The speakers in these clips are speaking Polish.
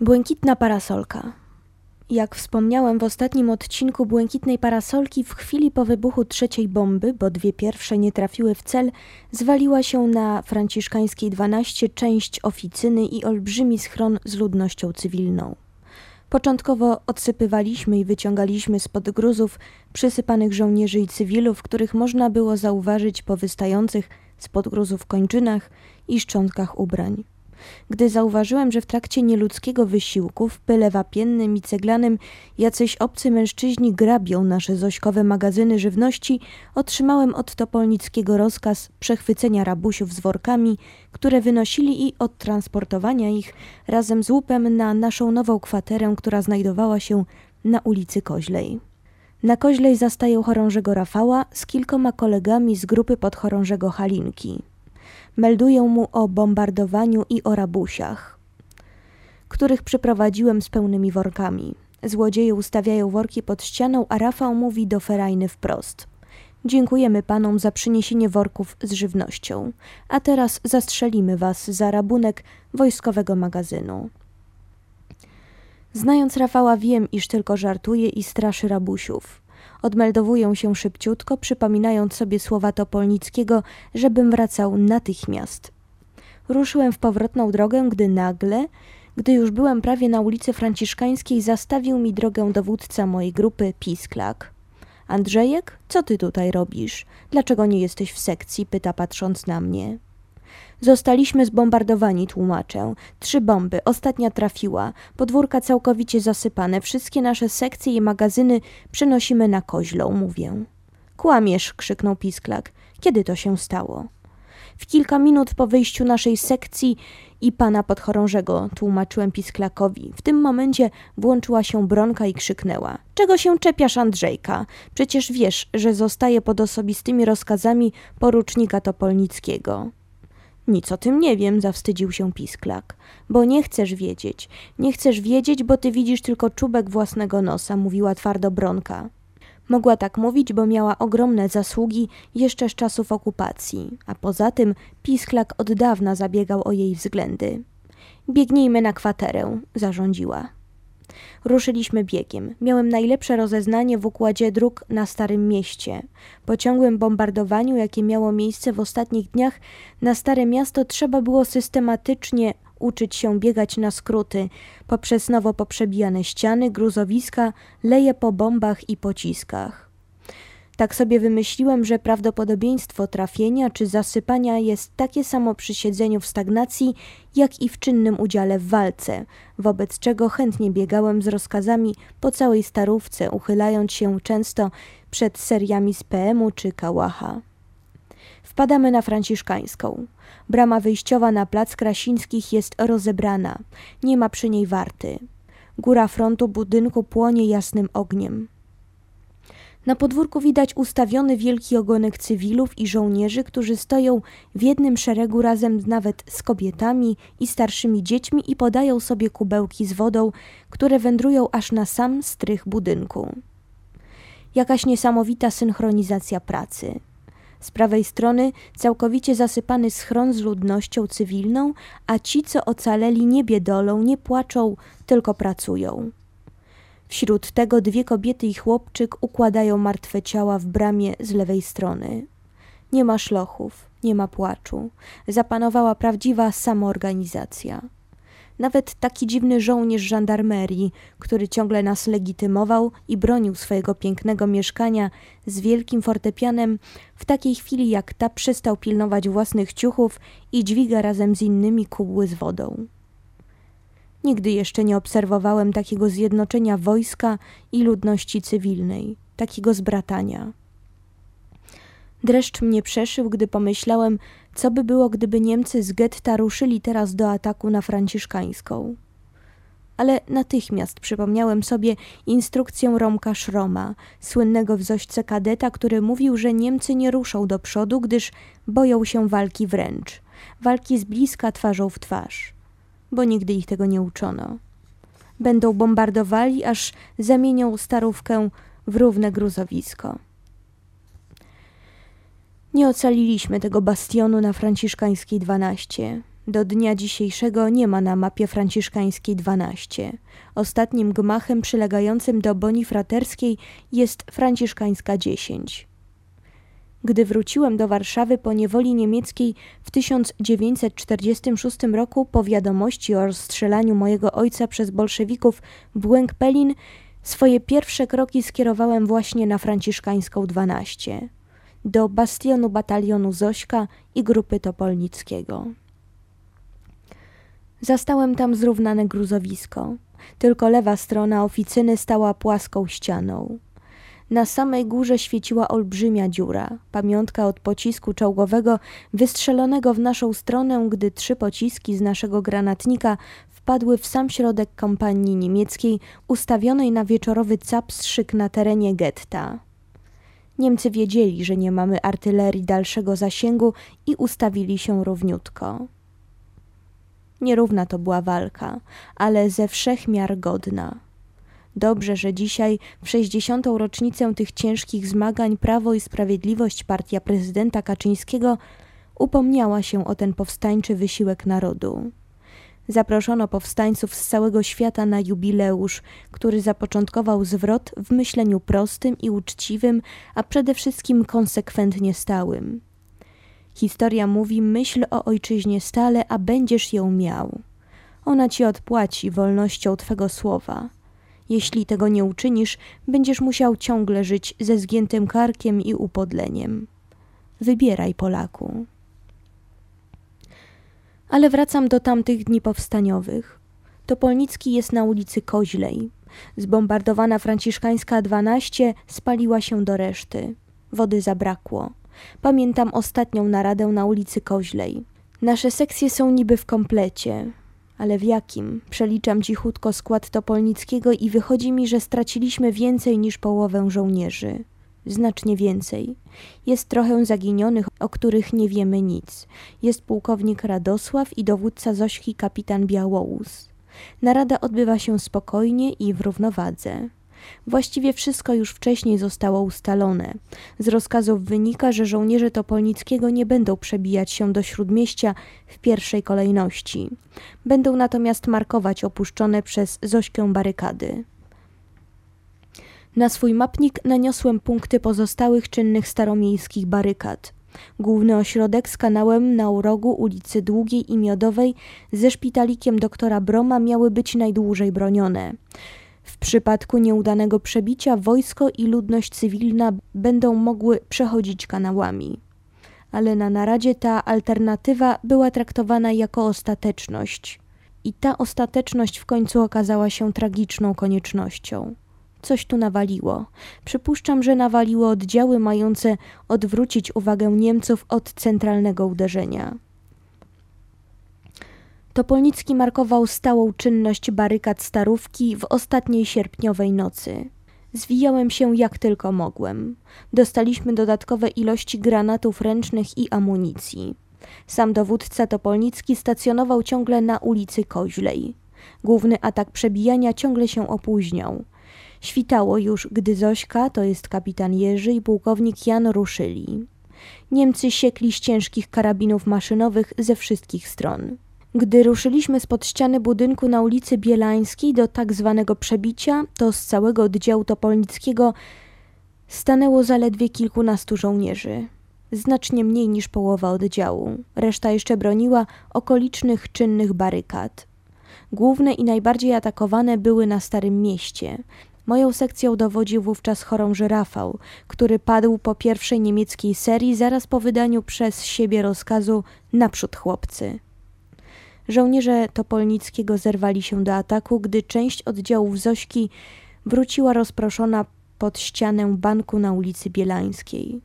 Błękitna parasolka. Jak wspomniałem w ostatnim odcinku Błękitnej Parasolki, w chwili po wybuchu trzeciej bomby, bo dwie pierwsze nie trafiły w cel, zwaliła się na Franciszkańskiej 12 część oficyny i olbrzymi schron z ludnością cywilną. Początkowo odsypywaliśmy i wyciągaliśmy spod gruzów przysypanych żołnierzy i cywilów, których można było zauważyć po wystających spod gruzów kończynach i szczątkach ubrań. Gdy zauważyłem, że w trakcie nieludzkiego wysiłku w pyle wapiennym i ceglanym jacyś obcy mężczyźni grabią nasze zośkowe magazyny żywności, otrzymałem od Topolnickiego rozkaz przechwycenia rabusiów z workami, które wynosili i odtransportowania ich razem z łupem na naszą nową kwaterę, która znajdowała się na ulicy Koźlej. Na Koźlej zastaję chorążego Rafała z kilkoma kolegami z grupy podchorążego Halinki meldują mu o bombardowaniu i o rabusiach, których przyprowadziłem z pełnymi workami. Złodzieje ustawiają worki pod ścianą, a Rafał mówi do Ferajny wprost. Dziękujemy panom za przyniesienie worków z żywnością, a teraz zastrzelimy was za rabunek wojskowego magazynu. Znając Rafała wiem, iż tylko żartuje i straszy rabusiów. Odmeldowują się szybciutko, przypominając sobie słowa Topolnickiego, żebym wracał natychmiast. Ruszyłem w powrotną drogę, gdy nagle, gdy już byłem prawie na ulicy Franciszkańskiej, zastawił mi drogę dowódca mojej grupy Pisklak. Andrzejek, co ty tutaj robisz? Dlaczego nie jesteś w sekcji? pyta patrząc na mnie. Zostaliśmy zbombardowani, tłumaczę. Trzy bomby, ostatnia trafiła. Podwórka całkowicie zasypane. Wszystkie nasze sekcje i magazyny przenosimy na koźlą, mówię. Kłamiesz, krzyknął Pisklak. Kiedy to się stało? W kilka minut po wyjściu naszej sekcji i pana podchorążego, tłumaczyłem Pisklakowi. W tym momencie włączyła się Bronka i krzyknęła. Czego się czepiasz, Andrzejka? Przecież wiesz, że zostaje pod osobistymi rozkazami porucznika Topolnickiego. Nic o tym nie wiem, zawstydził się Pisklak. Bo nie chcesz wiedzieć. Nie chcesz wiedzieć, bo ty widzisz tylko czubek własnego nosa, mówiła twardo Bronka. Mogła tak mówić, bo miała ogromne zasługi jeszcze z czasów okupacji, a poza tym Pisklak od dawna zabiegał o jej względy. Biegnijmy na kwaterę, zarządziła. Ruszyliśmy biegiem. Miałem najlepsze rozeznanie w układzie dróg na Starym Mieście. Po ciągłym bombardowaniu, jakie miało miejsce w ostatnich dniach, na Stare Miasto trzeba było systematycznie uczyć się biegać na skróty, poprzez nowo poprzebijane ściany, gruzowiska, leje po bombach i pociskach. Tak sobie wymyśliłem, że prawdopodobieństwo trafienia czy zasypania jest takie samo przy siedzeniu w stagnacji, jak i w czynnym udziale w walce, wobec czego chętnie biegałem z rozkazami po całej starówce, uchylając się często przed seriami z PM-u czy Kałacha. Wpadamy na Franciszkańską. Brama wyjściowa na plac Krasińskich jest rozebrana, nie ma przy niej warty. Góra frontu budynku płonie jasnym ogniem. Na podwórku widać ustawiony wielki ogonek cywilów i żołnierzy, którzy stoją w jednym szeregu razem nawet z kobietami i starszymi dziećmi i podają sobie kubełki z wodą, które wędrują aż na sam strych budynku. Jakaś niesamowita synchronizacja pracy. Z prawej strony całkowicie zasypany schron z ludnością cywilną, a ci, co ocaleli, nie biedolą, nie płaczą, tylko pracują. Wśród tego dwie kobiety i chłopczyk układają martwe ciała w bramie z lewej strony. Nie ma szlochów, nie ma płaczu. Zapanowała prawdziwa samoorganizacja. Nawet taki dziwny żołnierz żandarmerii, który ciągle nas legitymował i bronił swojego pięknego mieszkania z wielkim fortepianem, w takiej chwili jak ta przestał pilnować własnych ciuchów i dźwiga razem z innymi kubły z wodą. Nigdy jeszcze nie obserwowałem takiego zjednoczenia wojska i ludności cywilnej, takiego zbratania. Dreszcz mnie przeszył, gdy pomyślałem, co by było, gdyby Niemcy z getta ruszyli teraz do ataku na Franciszkańską. Ale natychmiast przypomniałem sobie instrukcję Romka Szroma, słynnego w Zośce kadeta, który mówił, że Niemcy nie ruszą do przodu, gdyż boją się walki wręcz, walki z bliska twarzą w twarz bo nigdy ich tego nie uczono. Będą bombardowali, aż zamienią starówkę w równe gruzowisko. Nie ocaliliśmy tego bastionu na Franciszkańskiej 12. Do dnia dzisiejszego nie ma na mapie franciszkańskiej 12. Ostatnim gmachem przylegającym do Bonifraterskiej jest franciszkańska 10. Gdy wróciłem do Warszawy po niewoli niemieckiej w 1946 roku po wiadomości o rozstrzelaniu mojego ojca przez bolszewików w Błęk-Pelin, swoje pierwsze kroki skierowałem właśnie na franciszkańską 12, do bastionu batalionu Zośka i grupy Topolnickiego. Zastałem tam zrównane gruzowisko. Tylko lewa strona oficyny stała płaską ścianą. Na samej górze świeciła olbrzymia dziura, pamiątka od pocisku czołgowego wystrzelonego w naszą stronę, gdy trzy pociski z naszego granatnika wpadły w sam środek kompanii niemieckiej ustawionej na wieczorowy capstrzyk na terenie getta. Niemcy wiedzieli, że nie mamy artylerii dalszego zasięgu i ustawili się równiutko. Nierówna to była walka, ale ze wszech miar godna. Dobrze, że dzisiaj, w 60. rocznicę tych ciężkich zmagań, Prawo i Sprawiedliwość partia prezydenta Kaczyńskiego upomniała się o ten powstańczy wysiłek narodu. Zaproszono powstańców z całego świata na jubileusz, który zapoczątkował zwrot w myśleniu prostym i uczciwym, a przede wszystkim konsekwentnie stałym. Historia mówi: myśl o ojczyźnie stale, a będziesz ją miał. Ona ci odpłaci wolnością twego słowa. Jeśli tego nie uczynisz, będziesz musiał ciągle żyć ze zgiętym karkiem i upodleniem. Wybieraj, Polaku. Ale wracam do tamtych dni powstaniowych. Topolnicki jest na ulicy Koźlej. Zbombardowana franciszkańska 12 spaliła się do reszty. Wody zabrakło. Pamiętam ostatnią naradę na ulicy Koźlej. Nasze sekcje są niby w komplecie, ale w jakim? Przeliczam cichutko skład Topolnickiego i wychodzi mi, że straciliśmy więcej niż połowę żołnierzy. Znacznie więcej. Jest trochę zaginionych, o których nie wiemy nic. Jest pułkownik Radosław i dowódca Zośki kapitan Białołus. Narada odbywa się spokojnie i w równowadze. Właściwie wszystko już wcześniej zostało ustalone. Z rozkazów wynika, że żołnierze Topolnickiego nie będą przebijać się do śródmieścia w pierwszej kolejności. Będą natomiast markować opuszczone przez Zośkę barykady. Na swój mapnik naniosłem punkty pozostałych czynnych staromiejskich barykad. Główny ośrodek z kanałem na urogu ulicy Długiej i Miodowej ze szpitalikiem doktora Broma miały być najdłużej bronione. W przypadku nieudanego przebicia wojsko i ludność cywilna będą mogły przechodzić kanałami. Ale na naradzie ta alternatywa była traktowana jako ostateczność. I ta ostateczność w końcu okazała się tragiczną koniecznością. Coś tu nawaliło. Przypuszczam, że nawaliło oddziały mające odwrócić uwagę Niemców od centralnego uderzenia. Topolnicki markował stałą czynność barykad Starówki w ostatniej sierpniowej nocy. Zwijałem się jak tylko mogłem. Dostaliśmy dodatkowe ilości granatów ręcznych i amunicji. Sam dowódca Topolnicki stacjonował ciągle na ulicy Koźlej. Główny atak przebijania ciągle się opóźniał. Świtało już, gdy Zośka, to jest kapitan Jerzy i pułkownik Jan ruszyli. Niemcy siekli z ciężkich karabinów maszynowych ze wszystkich stron. Gdy ruszyliśmy spod ściany budynku na ulicy Bielańskiej do tak zwanego przebicia, to z całego oddziału Topolnickiego stanęło zaledwie kilkunastu żołnierzy. Znacznie mniej niż połowa oddziału. Reszta jeszcze broniła okolicznych czynnych barykad. Główne i najbardziej atakowane były na Starym Mieście. Moją sekcją dowodził wówczas chorąży Rafał, który padł po pierwszej niemieckiej serii zaraz po wydaniu przez siebie rozkazu naprzód chłopcy. Żołnierze Topolnickiego zerwali się do ataku, gdy część oddziałów Zośki wróciła rozproszona pod ścianę banku na ulicy Bielańskiej.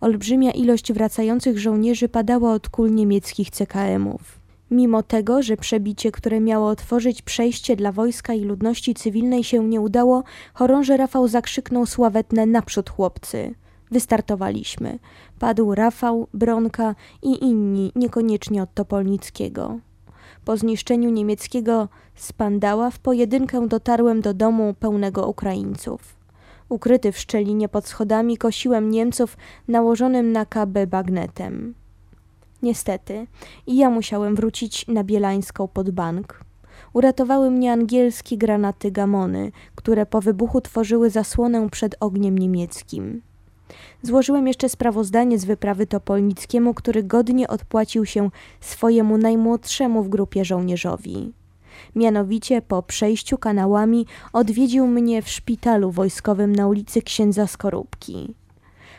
Olbrzymia ilość wracających żołnierzy padała od kul niemieckich CKM-ów. Mimo tego, że przebicie, które miało otworzyć przejście dla wojska i ludności cywilnej się nie udało, chorąży Rafał zakrzyknął sławetne naprzód chłopcy. Wystartowaliśmy. Padł Rafał, Bronka i inni, niekoniecznie od Topolnickiego. Po zniszczeniu niemieckiego Spandała w pojedynkę dotarłem do domu pełnego Ukraińców. Ukryty w szczelinie pod schodami kosiłem Niemców nałożonym na KB bagnetem. Niestety, i ja musiałem wrócić na Bielańską pod bank. Uratowały mnie angielskie granaty Gamony, które po wybuchu tworzyły zasłonę przed ogniem niemieckim. Złożyłem jeszcze sprawozdanie z wyprawy Topolnickiemu, który godnie odpłacił się swojemu najmłodszemu w grupie żołnierzowi. Mianowicie po przejściu kanałami odwiedził mnie w szpitalu wojskowym na ulicy Księdza Skorupki.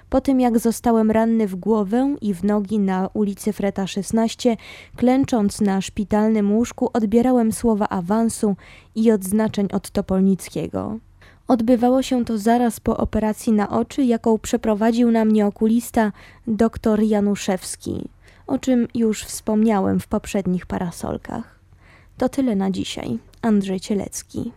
Po tym jak zostałem ranny w głowę i w nogi na ulicy Freta 16, klęcząc na szpitalnym łóżku, odbierałem słowa awansu i odznaczeń od Topolnickiego. Odbywało się to zaraz po operacji na oczy, jaką przeprowadził na mnie okulista dr Januszewski, o czym już wspomniałem w poprzednich parasolkach. To tyle na dzisiaj. Andrzej Cielecki.